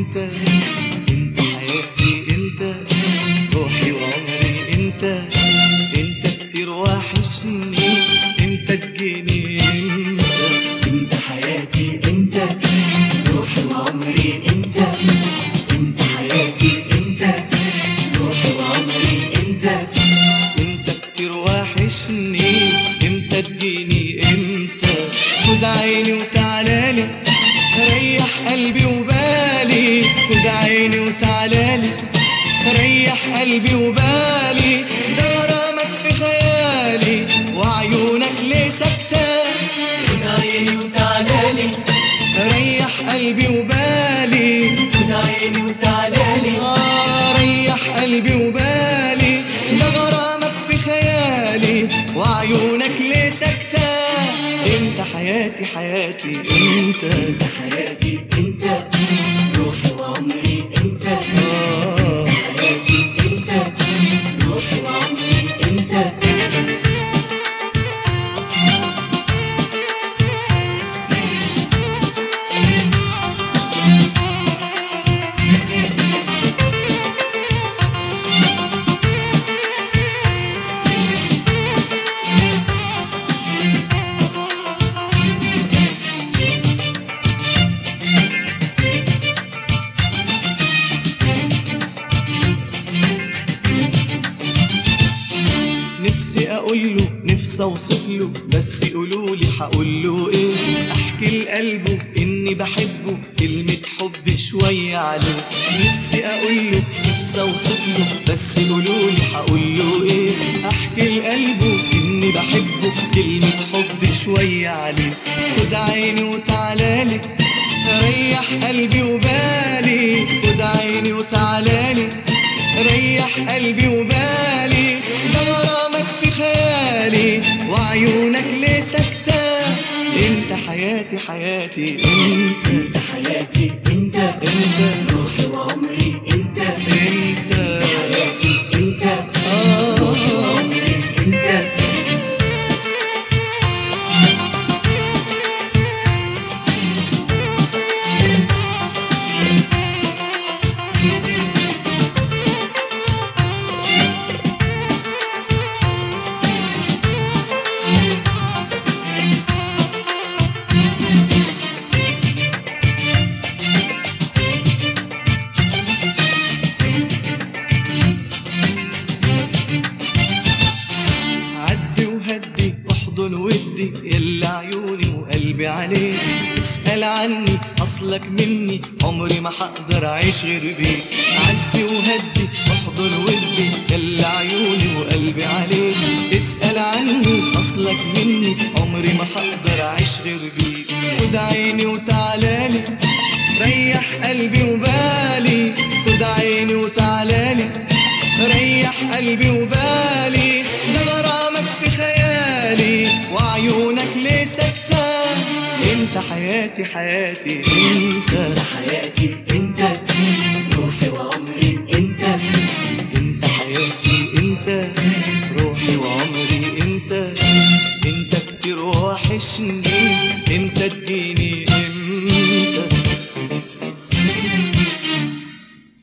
انت انت حياتي انت روحي وعمري انت انت كتير وحشني انت الجنين انت حياتي انت روحي وعمري انت انت حياتي انت روحي وعمري انت. انت كتير وحشني انت الجنين انت خد عيني وتعالي ريح قلبي وبالي ده غرامك في خيالي وعيونك ليه سكتة خد عيني وتعالالي ريح قلبي وبالي. خد عيني وتعالالي آه ريح قلبي وبالي. ده غرامك في خيالي وعيونك ليه سكتة انت حياتي حياتي انت انت حياتي. اوصف له بس يقولوا لي هقول له إيه؟ أحكي لقلبه إني بحبه. كلمة حب شوية عليه. نفسي أقول له نفسي أوصف له. بس يقولوا لي هقول له إيه؟ أحكي لقلبه إني بحبه. كلمة حب شوية عليه. خد عيني وتعالالي ريح قلبي وبالي. خد عيني وتعالالي ريح قلبي وبالي. ده غرامك في خيالي وعيونك ليه سكتة انت حياتي حياتي. انت حياتي عليك اسأل عني أصلك مني عمري ما حقدر أعيش غير بيك. عدي وهدي واحضن ودي يلا عيوني وقلبي عليك. اسأل عني أصلك مني عمري ما حقدر أعيش غير بيك. خد عيني وتعالالي ريح قلبي وبالي. خد عيني وتعالالي ريح قلبي وبالي. حياتي حياتي. انت حياتي انت روحي وعمري انت انت حياتي انت روحي وعمري انت انت كتير وحشني.